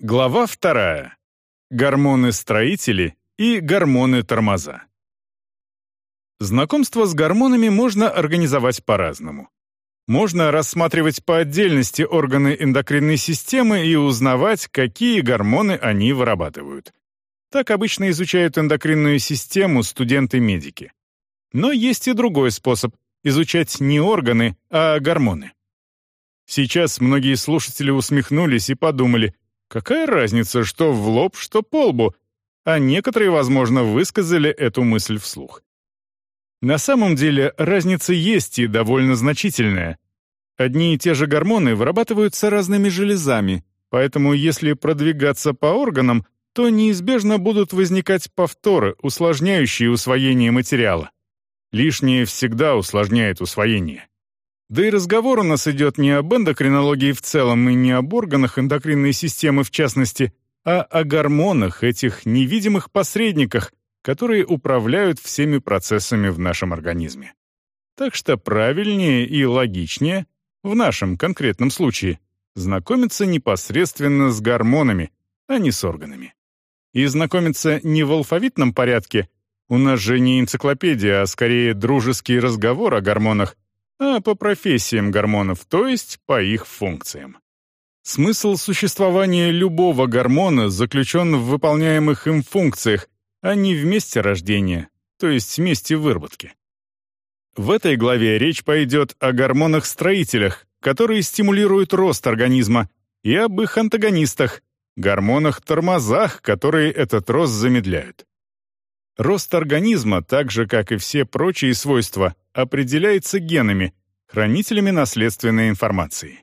Глава вторая. Гормоны-строители и гормоны-тормоза. Знакомство с гормонами можно организовать по-разному. Можно рассматривать по отдельности органы эндокринной системы и узнавать, какие гормоны они вырабатывают. Так обычно изучают эндокринную систему студенты-медики. Но есть и другой способ — изучать не органы, а гормоны. Сейчас многие слушатели усмехнулись и подумали — Какая разница, что в лоб, что по лбу? А некоторые, возможно, высказали эту мысль вслух. На самом деле разница есть и довольно значительная. Одни и те же гормоны вырабатываются разными железами, поэтому если продвигаться по органам, то неизбежно будут возникать повторы, усложняющие усвоение материала. Лишнее всегда усложняет усвоение. Да и разговор у нас идет не об эндокринологии в целом и не об органах эндокринной системы в частности, а о гормонах, этих невидимых посредниках, которые управляют всеми процессами в нашем организме. Так что правильнее и логичнее, в нашем конкретном случае, знакомиться непосредственно с гормонами, а не с органами. И знакомиться не в алфавитном порядке, у нас же не энциклопедия, а скорее дружеский разговор о гормонах, а по профессиям гормонов, то есть по их функциям. Смысл существования любого гормона заключен в выполняемых им функциях, а не в месте рождения, то есть в месте выработки. В этой главе речь пойдет о гормонах-строителях, которые стимулируют рост организма, и об их антагонистах, гормонах-тормозах, которые этот рост замедляют. Рост организма, так же как и все прочие свойства, определяется генами, хранителями наследственной информации.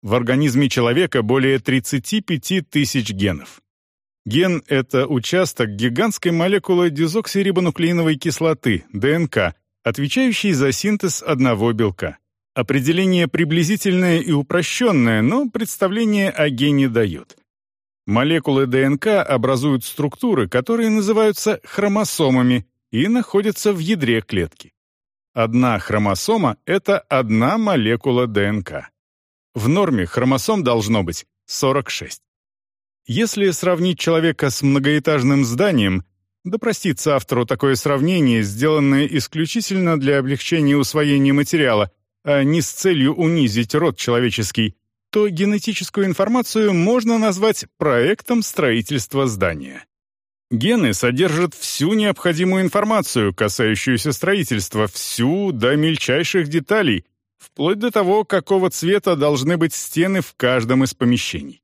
В организме человека более 35 тысяч генов. Ген — это участок гигантской молекулы дезоксирибонуклеиновой кислоты, ДНК, отвечающий за синтез одного белка. Определение приблизительное и упрощенное, но представление о гене дает. Молекулы ДНК образуют структуры, которые называются хромосомами и находятся в ядре клетки. Одна хромосома — это одна молекула ДНК. В норме хромосом должно быть 46. Если сравнить человека с многоэтажным зданием, да простится автору такое сравнение, сделанное исключительно для облегчения усвоения материала, а не с целью унизить род человеческий, то генетическую информацию можно назвать проектом строительства здания. Гены содержат всю необходимую информацию, касающуюся строительства, всю до мельчайших деталей, вплоть до того, какого цвета должны быть стены в каждом из помещений.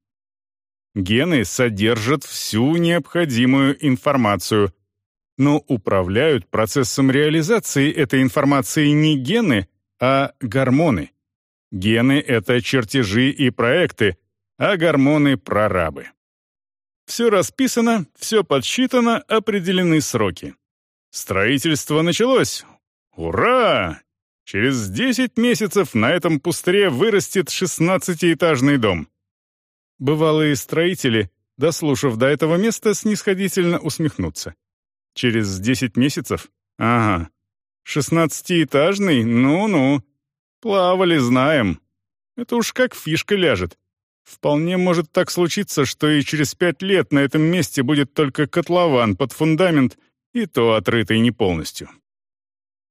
Гены содержат всю необходимую информацию, но управляют процессом реализации этой информации не гены, а гормоны. Гены — это чертежи и проекты, а гормоны — прорабы. Все расписано, все подсчитано, определены сроки. Строительство началось. Ура! Через 10 месяцев на этом пустыре вырастет 16-этажный дом. Бывалые строители, дослушав до этого места, снисходительно усмехнутся. Через 10 месяцев? Ага. Шестнадцатиэтажный? Ну-ну. Плавали, знаем. Это уж как фишка ляжет. Вполне может так случиться, что и через пять лет на этом месте будет только котлован под фундамент, и то отрытый не полностью.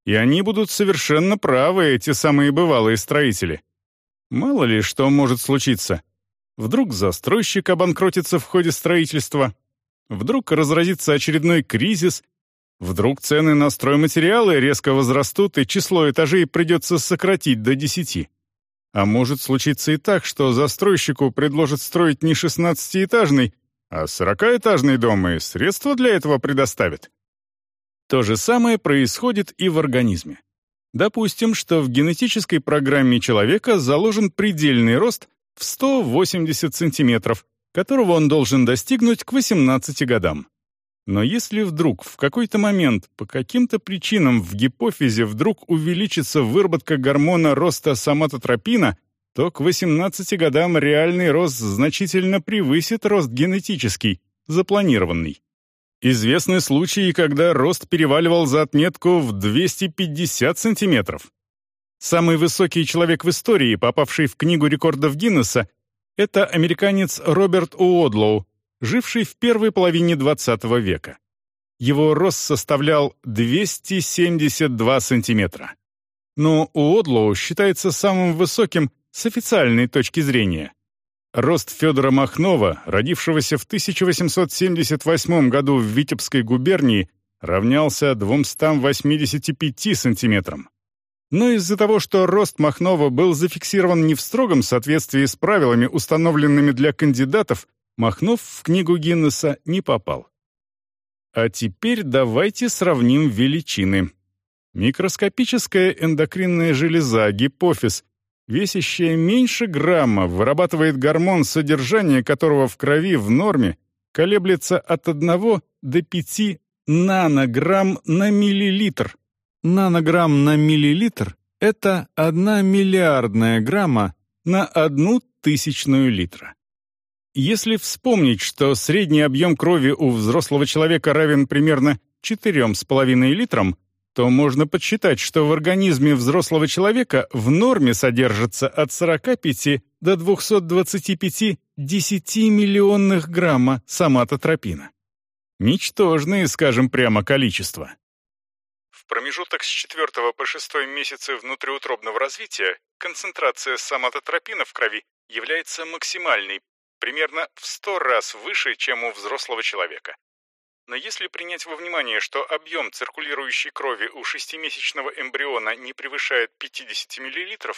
И они будут совершенно правы, эти самые бывалые строители. Мало ли что может случиться. Вдруг застройщик обанкротится в ходе строительства, вдруг разразится очередной кризис, вдруг цены на стройматериалы резко возрастут и число этажей придется сократить до десяти. А может случиться и так, что застройщику предложат строить не 16-этажный, а 40-этажный дом и средства для этого предоставят. То же самое происходит и в организме. Допустим, что в генетической программе человека заложен предельный рост в 180 сантиметров, которого он должен достигнуть к 18 годам. Но если вдруг в какой-то момент по каким-то причинам в гипофизе вдруг увеличится выработка гормона роста соматотропина, то к 18 годам реальный рост значительно превысит рост генетический, запланированный. Известны случаи, когда рост переваливал за отметку в 250 сантиметров. Самый высокий человек в истории, попавший в Книгу рекордов Гиннесса, Это американец Роберт Уодлоу, живший в первой половине XX века. Его рост составлял 272 сантиметра. Но Уодлоу считается самым высоким с официальной точки зрения. Рост Федора Махнова, родившегося в 1878 году в Витебской губернии, равнялся 285 сантиметрам. Но из-за того, что рост Махнова был зафиксирован не в строгом соответствии с правилами, установленными для кандидатов, Махнов в книгу Гиннесса не попал. А теперь давайте сравним величины. Микроскопическая эндокринная железа, гипофиз, весящая меньше грамма, вырабатывает гормон, содержание которого в крови в норме колеблется от 1 до 5 нанограмм на миллилитр. Нанограмм на миллилитр — это 1 миллиардная грамма на одну тысячную литра. Если вспомнить, что средний объем крови у взрослого человека равен примерно 4,5 литрам, то можно подсчитать, что в организме взрослого человека в норме содержится от 45 до 225 десятимиллионных грамма соматотропина. Ничтожные, скажем прямо, количества. В промежуток с 4 по 6 месяцы внутриутробного развития концентрация соматотропина в крови является максимальной, примерно в 100 раз выше, чем у взрослого человека. Но если принять во внимание, что объем циркулирующей крови у шестимесячного эмбриона не превышает 50 мл,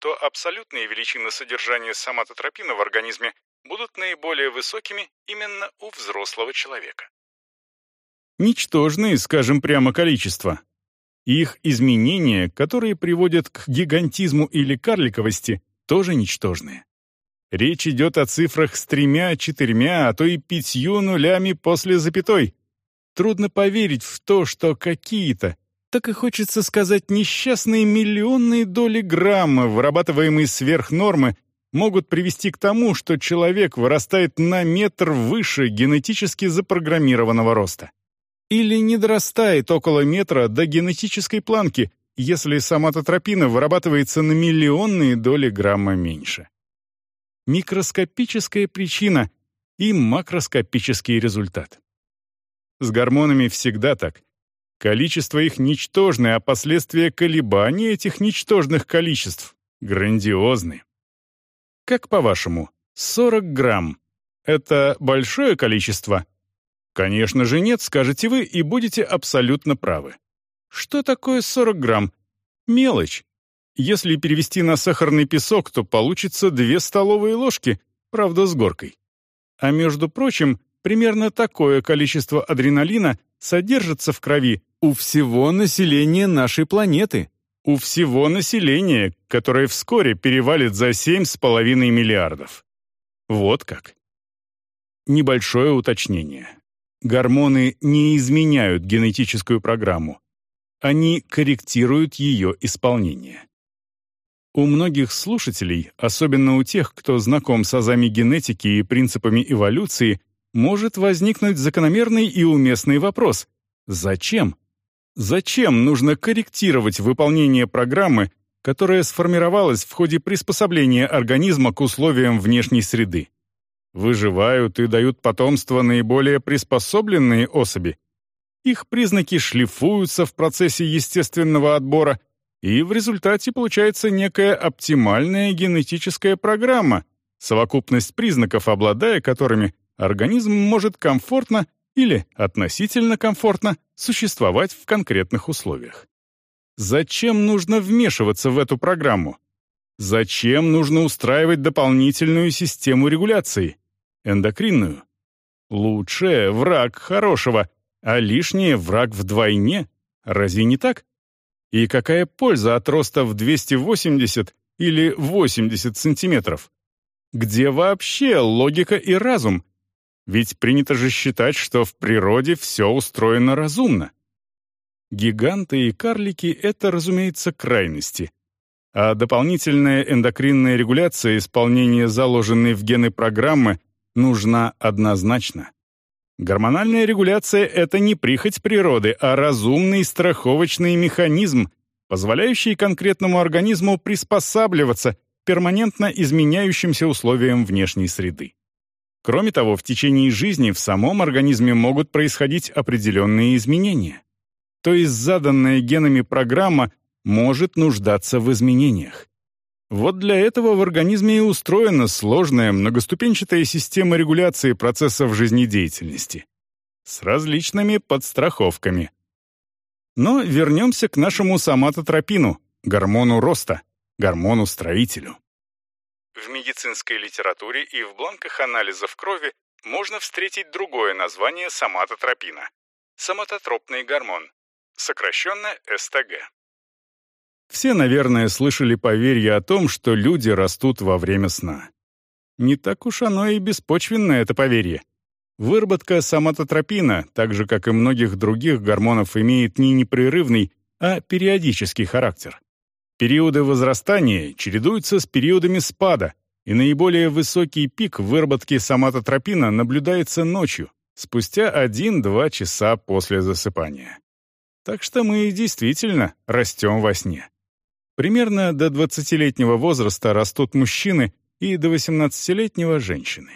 то абсолютные величины содержания соматотропина в организме будут наиболее высокими именно у взрослого человека. Ничтожные, скажем прямо, количества. Их изменения, которые приводят к гигантизму или карликовости, тоже ничтожные. Речь идет о цифрах с тремя, четырьмя, а то и пятью нулями после запятой. Трудно поверить в то, что какие-то, так и хочется сказать, несчастные миллионные доли грамма, вырабатываемые сверх нормы, могут привести к тому, что человек вырастает на метр выше генетически запрограммированного роста. Или не дорастает около метра до генетической планки, если соматотропина вырабатывается на миллионные доли грамма меньше микроскопическая причина и макроскопический результат. С гормонами всегда так. Количество их ничтожное, а последствия колебаний этих ничтожных количеств грандиозны. Как по-вашему, 40 грамм — это большое количество? Конечно же нет, скажете вы, и будете абсолютно правы. Что такое 40 грамм? Мелочь. Если перевести на сахарный песок, то получится две столовые ложки, правда с горкой. А между прочим, примерно такое количество адреналина содержится в крови у всего населения нашей планеты. У всего населения, которое вскоре перевалит за 7,5 миллиардов. Вот как. Небольшое уточнение. Гормоны не изменяют генетическую программу. Они корректируют ее исполнение. У многих слушателей, особенно у тех, кто знаком с азами генетики и принципами эволюции, может возникнуть закономерный и уместный вопрос «Зачем?». Зачем нужно корректировать выполнение программы, которая сформировалась в ходе приспособления организма к условиям внешней среды? Выживают и дают потомство наиболее приспособленные особи. Их признаки шлифуются в процессе естественного отбора – и в результате получается некая оптимальная генетическая программа, совокупность признаков, обладая которыми организм может комфортно или относительно комфортно существовать в конкретных условиях. Зачем нужно вмешиваться в эту программу? Зачем нужно устраивать дополнительную систему регуляции? Эндокринную? Лучшее — враг хорошего, а лишнее — враг вдвойне. Разве не так? И какая польза от роста в 280 или 80 сантиметров? Где вообще логика и разум? Ведь принято же считать, что в природе все устроено разумно. Гиганты и карлики — это, разумеется, крайности. А дополнительная эндокринная регуляция исполнения заложенной в гены программы нужна однозначно. Гормональная регуляция — это не прихоть природы, а разумный страховочный механизм, позволяющий конкретному организму приспосабливаться перманентно изменяющимся условиям внешней среды. Кроме того, в течение жизни в самом организме могут происходить определенные изменения. То есть заданная генами программа может нуждаться в изменениях. Вот для этого в организме и устроена сложная многоступенчатая система регуляции процессов жизнедеятельности с различными подстраховками. Но вернемся к нашему соматотропину, гормону роста, гормону-строителю. В медицинской литературе и в бланках анализов крови можно встретить другое название соматотропина – соматотропный гормон, сокращенно СТГ. Все, наверное, слышали поверье о том, что люди растут во время сна. Не так уж оно и беспочвенное это поверье. Выработка соматотропина, так же как и многих других гормонов, имеет не непрерывный, а периодический характер. Периоды возрастания чередуются с периодами спада, и наиболее высокий пик выработки соматотропина наблюдается ночью, спустя 1-2 часа после засыпания. Так что мы действительно растем во сне. Примерно до 20-летнего возраста растут мужчины и до 18-летнего — женщины.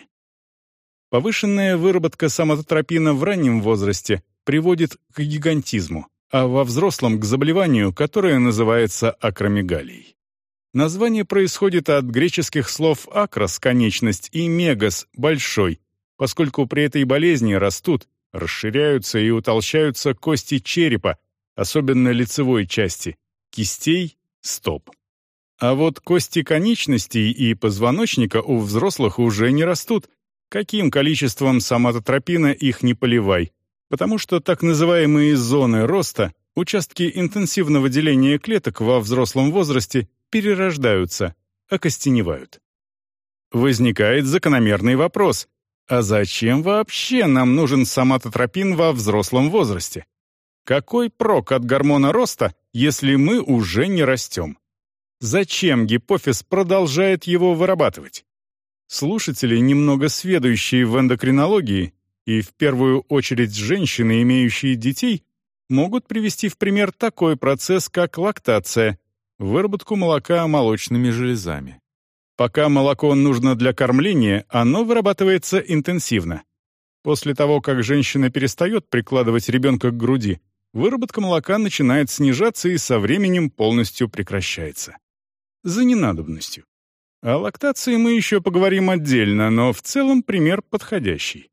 Повышенная выработка соматотропина в раннем возрасте приводит к гигантизму, а во взрослом — к заболеванию, которое называется акромегалией. Название происходит от греческих слов «акрос» — конечность и «мегас» — большой, поскольку при этой болезни растут, расширяются и утолщаются кости черепа, особенно лицевой части, кистей, стоп. А вот кости конечностей и позвоночника у взрослых уже не растут, каким количеством соматотропина их не поливай, потому что так называемые зоны роста, участки интенсивного деления клеток во взрослом возрасте, перерождаются, окостеневают. Возникает закономерный вопрос, а зачем вообще нам нужен соматотропин во взрослом возрасте? Какой прок от гормона роста, если мы уже не растем? Зачем гипофиз продолжает его вырабатывать? Слушатели, немного сведущие в эндокринологии, и в первую очередь женщины, имеющие детей, могут привести в пример такой процесс, как лактация, выработку молока молочными железами. Пока молоко нужно для кормления, оно вырабатывается интенсивно. После того, как женщина перестает прикладывать ребенка к груди, выработка молока начинает снижаться и со временем полностью прекращается. За ненадобностью. О лактации мы еще поговорим отдельно, но в целом пример подходящий.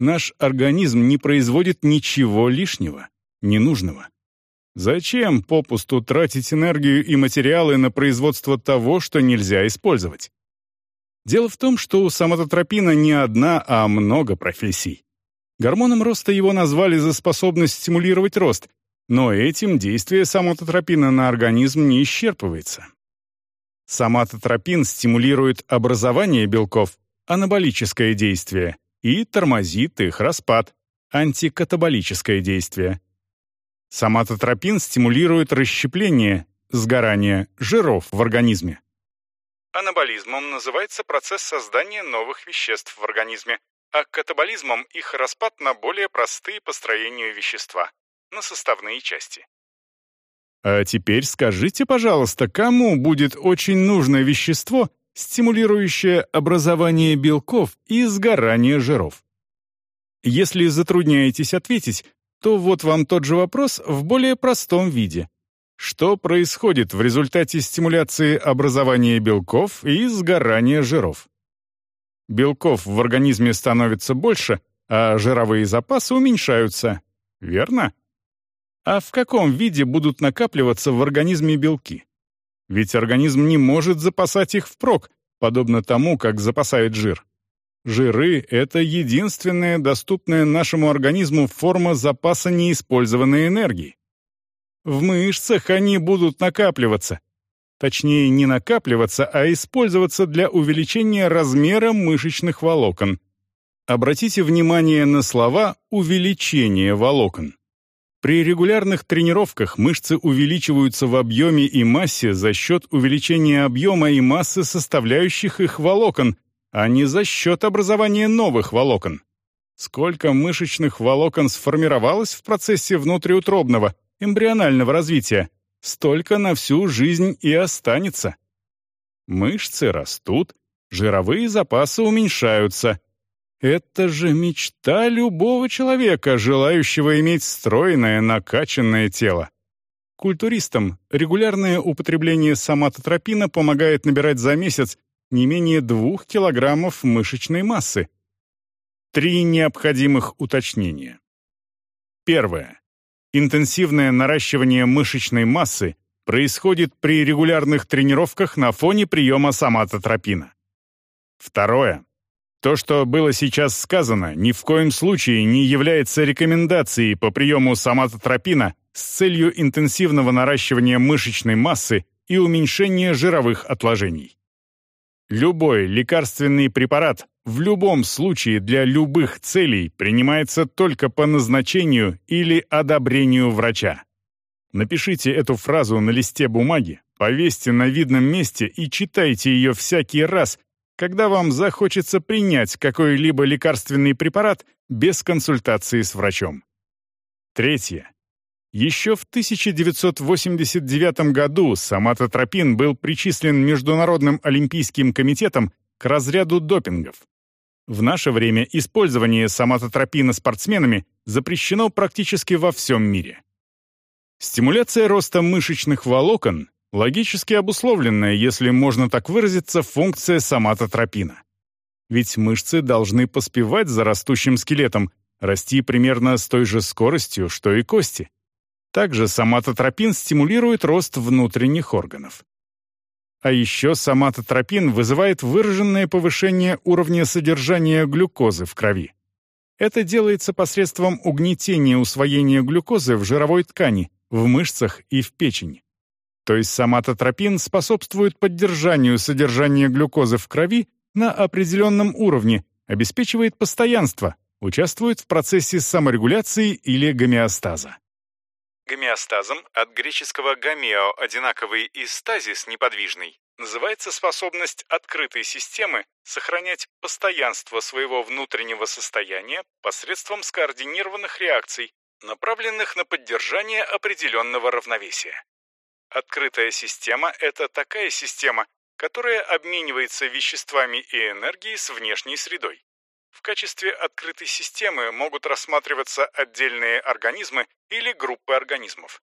Наш организм не производит ничего лишнего, ненужного. Зачем попусту тратить энергию и материалы на производство того, что нельзя использовать? Дело в том, что у соматотропина не одна, а много профессий. Гормоном роста его назвали за способность стимулировать рост, но этим действие соматотропина на организм не исчерпывается. Соматотропин стимулирует образование белков, анаболическое действие, и тормозит их распад, антикатаболическое действие. Соматотропин стимулирует расщепление, сгорание жиров в организме. Анаболизмом называется процесс создания новых веществ в организме, а катаболизмом их распад на более простые по строению вещества, на составные части. А теперь скажите, пожалуйста, кому будет очень нужно вещество, стимулирующее образование белков и сгорание жиров? Если затрудняетесь ответить, то вот вам тот же вопрос в более простом виде. Что происходит в результате стимуляции образования белков и сгорания жиров? Белков в организме становится больше, а жировые запасы уменьшаются. Верно? А в каком виде будут накапливаться в организме белки? Ведь организм не может запасать их впрок, подобно тому, как запасает жир. Жиры — это единственная доступная нашему организму форма запаса неиспользованной энергии. В мышцах они будут накапливаться. Точнее, не накапливаться, а использоваться для увеличения размера мышечных волокон. Обратите внимание на слова «увеличение волокон». При регулярных тренировках мышцы увеличиваются в объеме и массе за счет увеличения объема и массы составляющих их волокон, а не за счет образования новых волокон. Сколько мышечных волокон сформировалось в процессе внутриутробного, эмбрионального развития, столько на всю жизнь и останется. Мышцы растут, жировые запасы уменьшаются. Это же мечта любого человека, желающего иметь стройное, накачанное тело. Культуристам регулярное употребление соматотропина помогает набирать за месяц не менее двух килограммов мышечной массы. Три необходимых уточнения. Первое. Интенсивное наращивание мышечной массы происходит при регулярных тренировках на фоне приема соматотропина. Второе. То, что было сейчас сказано, ни в коем случае не является рекомендацией по приему соматотропина с целью интенсивного наращивания мышечной массы и уменьшения жировых отложений. Любой лекарственный препарат в любом случае для любых целей принимается только по назначению или одобрению врача. Напишите эту фразу на листе бумаги, повесьте на видном месте и читайте ее всякий раз, когда вам захочется принять какой-либо лекарственный препарат без консультации с врачом. Третье. Еще в 1989 году соматотропин был причислен Международным олимпийским комитетом к разряду допингов. В наше время использование соматотропина спортсменами запрещено практически во всем мире. Стимуляция роста мышечных волокон – логически обусловленная, если можно так выразиться, функция соматотропина. Ведь мышцы должны поспевать за растущим скелетом, расти примерно с той же скоростью, что и кости. Также соматотропин стимулирует рост внутренних органов. А еще соматотропин вызывает выраженное повышение уровня содержания глюкозы в крови. Это делается посредством угнетения усвоения глюкозы в жировой ткани, в мышцах и в печени. То есть соматотропин способствует поддержанию содержания глюкозы в крови на определенном уровне, обеспечивает постоянство, участвует в процессе саморегуляции или гомеостаза. Гомеостазом от греческого гомео – одинаковый и стазис – неподвижный. Называется способность открытой системы сохранять постоянство своего внутреннего состояния посредством скоординированных реакций, направленных на поддержание определенного равновесия. Открытая система – это такая система, которая обменивается веществами и энергией с внешней средой. В качестве открытой системы могут рассматриваться отдельные организмы или группы организмов.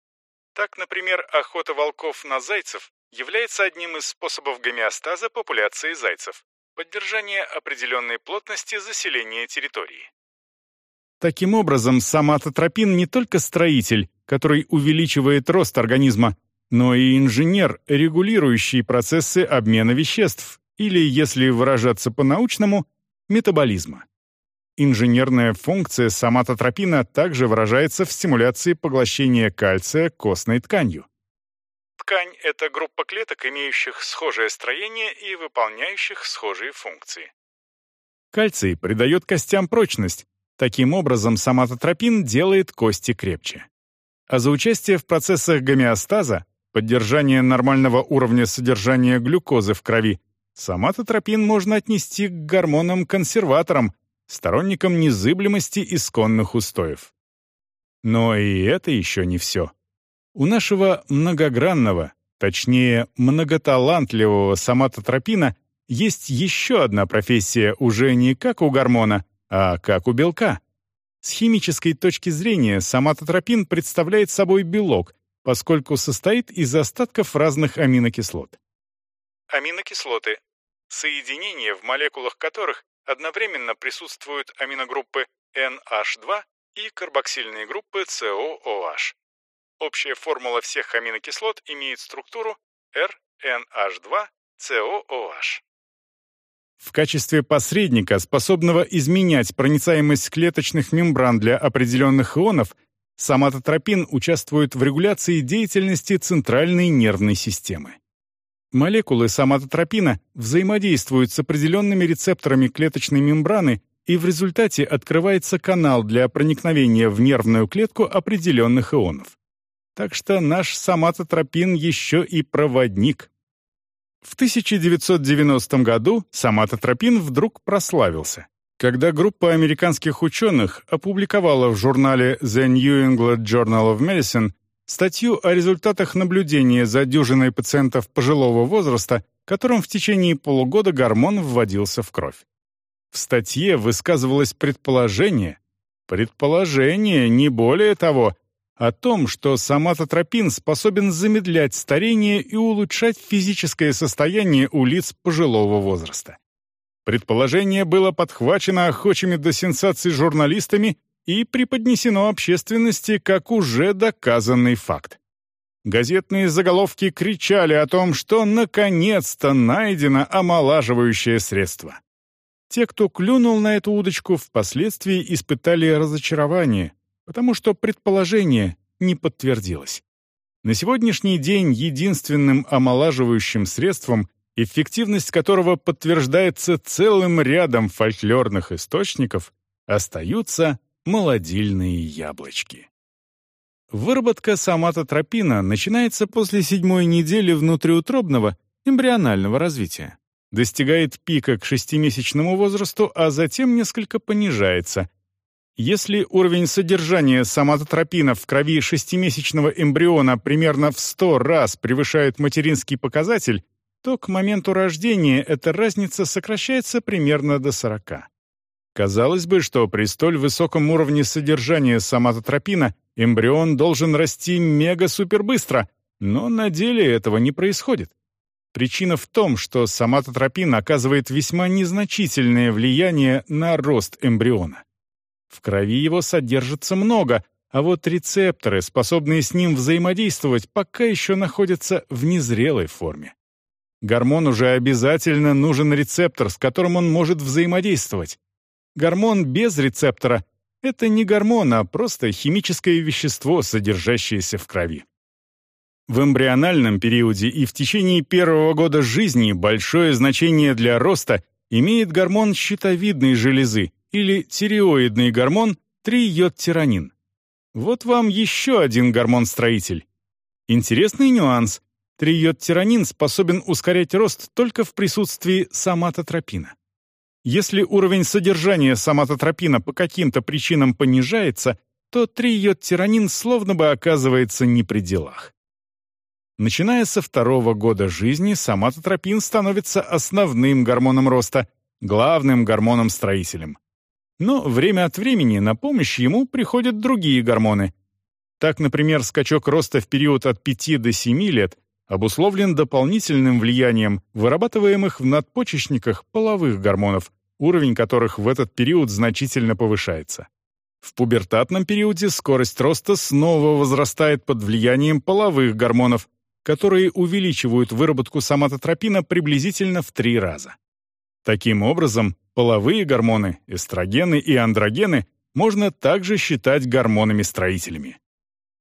Так, например, охота волков на зайцев является одним из способов гомеостаза популяции зайцев, поддержание определенной плотности заселения территории. Таким образом, соматотропин не только строитель, который увеличивает рост организма, но и инженер, регулирующий процессы обмена веществ, или, если выражаться по-научному, метаболизма. Инженерная функция соматотропина также выражается в стимуляции поглощения кальция костной тканью. Ткань – это группа клеток, имеющих схожее строение и выполняющих схожие функции. Кальций придает костям прочность. Таким образом, соматотропин делает кости крепче. А за участие в процессах гомеостаза, поддержание нормального уровня содержания глюкозы в крови, Соматотропин можно отнести к гормонам-консерваторам, сторонникам незыблемости исконных устоев. Но и это еще не все. У нашего многогранного, точнее, многоталантливого соматотропина есть еще одна профессия уже не как у гормона, а как у белка. С химической точки зрения соматотропин представляет собой белок, поскольку состоит из остатков разных аминокислот. Аминокислоты – соединения, в молекулах которых одновременно присутствуют аминогруппы NH2 и карбоксильные группы COOH. Общая формула всех аминокислот имеет структуру RNH2COOH. В качестве посредника, способного изменять проницаемость клеточных мембран для определенных ионов, соматотропин участвует в регуляции деятельности центральной нервной системы. Молекулы соматотропина взаимодействуют с определенными рецепторами клеточной мембраны, и в результате открывается канал для проникновения в нервную клетку определенных ионов. Так что наш соматотропин еще и проводник. В 1990 году соматотропин вдруг прославился, когда группа американских ученых опубликовала в журнале The New England Journal of Medicine статью о результатах наблюдения за дюжиной пациентов пожилого возраста, которым в течение полугода гормон вводился в кровь. В статье высказывалось предположение, предположение, не более того, о том, что соматотропин способен замедлять старение и улучшать физическое состояние у лиц пожилого возраста. Предположение было подхвачено охочими до сенсаций журналистами и преподнесено общественности как уже доказанный факт. Газетные заголовки кричали о том, что наконец-то найдено омолаживающее средство. Те, кто клюнул на эту удочку, впоследствии испытали разочарование, потому что предположение не подтвердилось. На сегодняшний день единственным омолаживающим средством, эффективность которого подтверждается целым рядом фольклорных источников, остаются молодильные яблочки. Выработка соматотропина начинается после седьмой недели внутриутробного эмбрионального развития. Достигает пика к шестимесячному возрасту, а затем несколько понижается, если уровень содержания соматотропина в крови шестимесячного эмбриона примерно в 100 раз превышает материнский показатель, то к моменту рождения эта разница сокращается примерно до 40. Казалось бы, что при столь высоком уровне содержания соматотропина эмбрион должен расти мега-супербыстро, но на деле этого не происходит. Причина в том, что соматотропин оказывает весьма незначительное влияние на рост эмбриона. В крови его содержится много, а вот рецепторы, способные с ним взаимодействовать, пока еще находятся в незрелой форме. Гормону же обязательно нужен рецептор, с которым он может взаимодействовать. Гормон без рецептора — это не гормон, а просто химическое вещество, содержащееся в крови. В эмбриональном периоде и в течение первого года жизни большое значение для роста имеет гормон щитовидной железы, или тиреоидный гормон триодтиранин. Вот вам еще один гормон-строитель. Интересный нюанс. Триодтиранин способен ускорять рост только в присутствии соматотропина. Если уровень содержания соматотропина по каким-то причинам понижается, то триодтиранин словно бы оказывается не при делах. Начиная со второго года жизни, соматотропин становится основным гормоном роста, главным гормоном-строителем. Но время от времени на помощь ему приходят другие гормоны. Так, например, скачок роста в период от 5 до 7 лет обусловлен дополнительным влиянием вырабатываемых в надпочечниках половых гормонов, уровень которых в этот период значительно повышается. В пубертатном периоде скорость роста снова возрастает под влиянием половых гормонов, которые увеличивают выработку соматотропина приблизительно в три раза. Таким образом, Половые гормоны, эстрогены и андрогены можно также считать гормонами-строителями.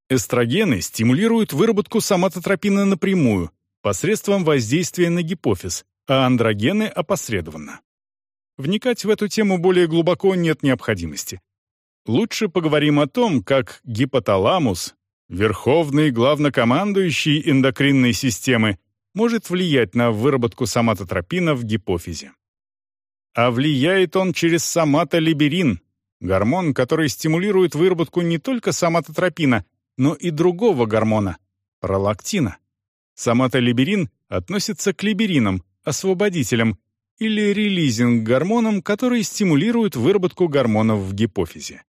Эстрогены стимулируют выработку соматотропина напрямую, посредством воздействия на гипофиз, а андрогены — опосредованно. Вникать в эту тему более глубоко нет необходимости. Лучше поговорим о том, как гипоталамус, верховный главнокомандующий эндокринной системы, может влиять на выработку соматотропина в гипофизе. А влияет он через соматолиберин, гормон, который стимулирует выработку не только соматотропина, но и другого гормона – пролактина. Соматолиберин относится к либеринам, освободителям, или релизинг-гормонам, которые стимулируют выработку гормонов в гипофизе.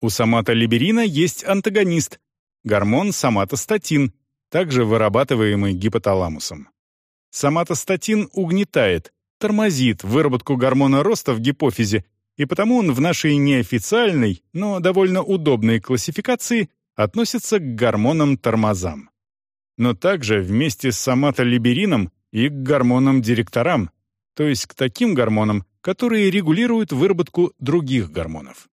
У соматолиберина есть антагонист – гормон соматостатин, также вырабатываемый гипоталамусом. Соматостатин угнетает, тормозит выработку гормона роста в гипофизе, и потому он в нашей неофициальной, но довольно удобной классификации относится к гормонам-тормозам. Но также вместе с соматолиберином и к гормонам-директорам, то есть к таким гормонам, которые регулируют выработку других гормонов.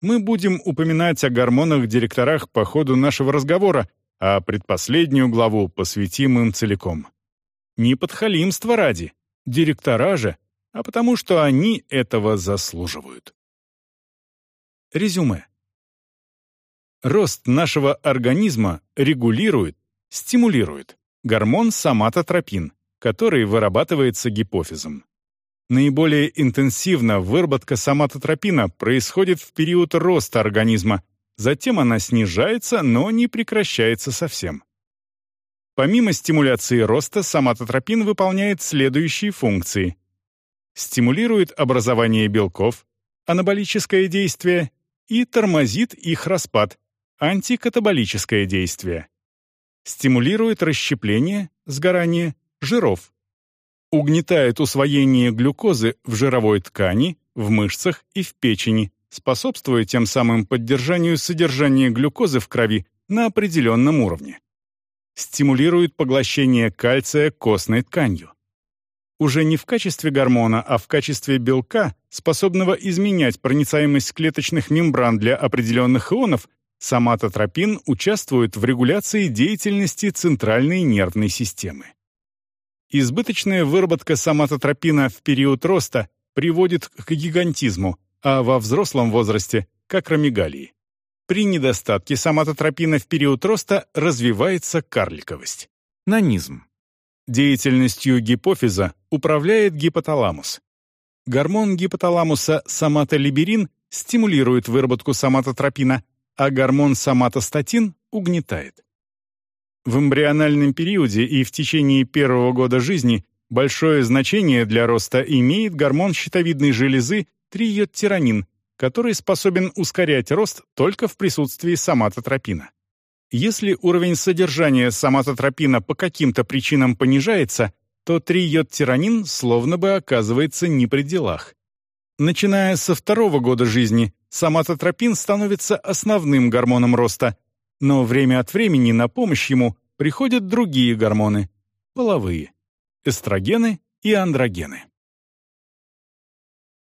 Мы будем упоминать о гормонах-директорах по ходу нашего разговора, а предпоследнюю главу посвятим им целиком. Не подхалимство ради, директора же, а потому что они этого заслуживают. Резюме. Рост нашего организма регулирует, стимулирует гормон соматотропин, который вырабатывается гипофизом. Наиболее интенсивно выработка соматотропина происходит в период роста организма, затем она снижается, но не прекращается совсем. Помимо стимуляции роста, соматотропин выполняет следующие функции. Стимулирует образование белков, анаболическое действие и тормозит их распад, антикатаболическое действие. Стимулирует расщепление, сгорание жиров. Угнетает усвоение глюкозы в жировой ткани, в мышцах и в печени, способствуя тем самым поддержанию содержания глюкозы в крови на определенном уровне. Стимулирует поглощение кальция костной тканью. Уже не в качестве гормона, а в качестве белка, способного изменять проницаемость клеточных мембран для определенных ионов, соматотропин участвует в регуляции деятельности центральной нервной системы. Избыточная выработка соматотропина в период роста приводит к гигантизму, а во взрослом возрасте — к акромегалии. При недостатке соматотропина в период роста развивается карликовость. Нанизм. Деятельностью гипофиза управляет гипоталамус. Гормон гипоталамуса соматолиберин стимулирует выработку соматотропина, а гормон соматостатин угнетает. В эмбриональном периоде и в течение первого года жизни большое значение для роста имеет гормон щитовидной железы триодтиранин, который способен ускорять рост только в присутствии соматотропина. Если уровень содержания соматотропина по каким-то причинам понижается, то триодтиранин словно бы оказывается не при делах. Начиная со второго года жизни, соматотропин становится основным гормоном роста, но время от времени на помощь ему приходят другие гормоны – половые – эстрогены и андрогены.